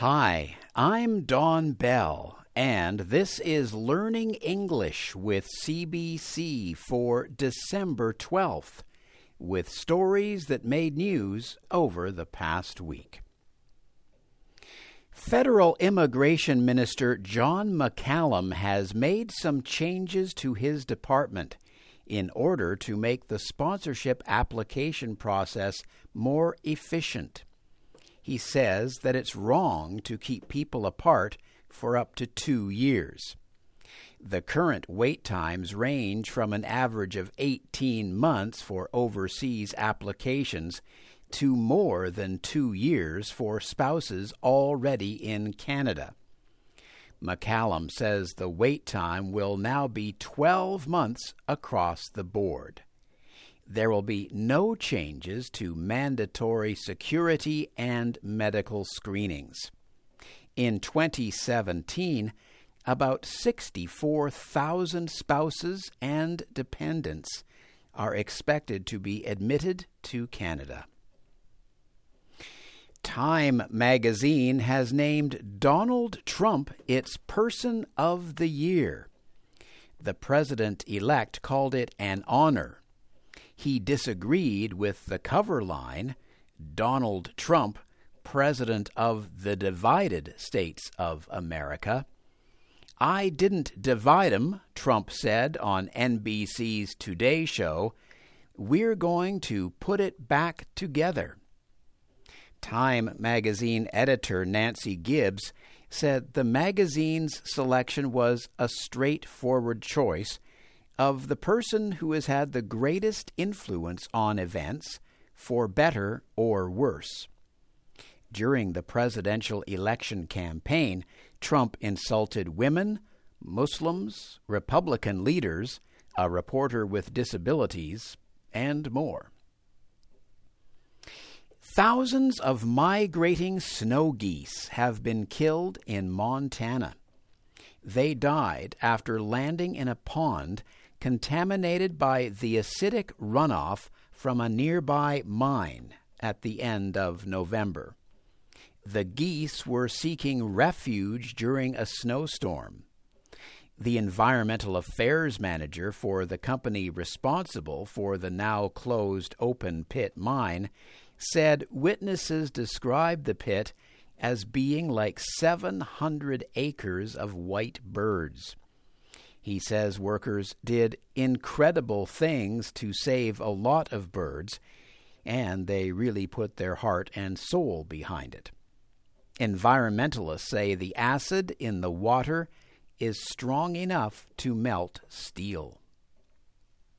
Hi, I'm Don Bell, and this is Learning English with CBC for December 12th, with stories that made news over the past week. Federal Immigration Minister John McCallum has made some changes to his department in order to make the sponsorship application process more efficient. He says that it's wrong to keep people apart for up to two years. The current wait times range from an average of 18 months for overseas applications to more than two years for spouses already in Canada. McCallum says the wait time will now be 12 months across the board there will be no changes to mandatory security and medical screenings. In 2017, about 64,000 spouses and dependents are expected to be admitted to Canada. Time magazine has named Donald Trump its Person of the Year. The president elect called it an honor he disagreed with the cover line Donald Trump, President of the Divided States of America. I didn't divide 'em, Trump said on NBC's Today Show. We're going to put it back together. Time magazine editor Nancy Gibbs said the magazine's selection was a straightforward choice of the person who has had the greatest influence on events, for better or worse. During the presidential election campaign, Trump insulted women, Muslims, Republican leaders, a reporter with disabilities, and more. Thousands of migrating snow geese have been killed in Montana. They died after landing in a pond contaminated by the acidic runoff from a nearby mine at the end of November. The geese were seeking refuge during a snowstorm. The environmental affairs manager for the company responsible for the now closed open pit mine said witnesses described the pit as being like 700 acres of white birds. He says workers did incredible things to save a lot of birds, and they really put their heart and soul behind it. Environmentalists say the acid in the water is strong enough to melt steel.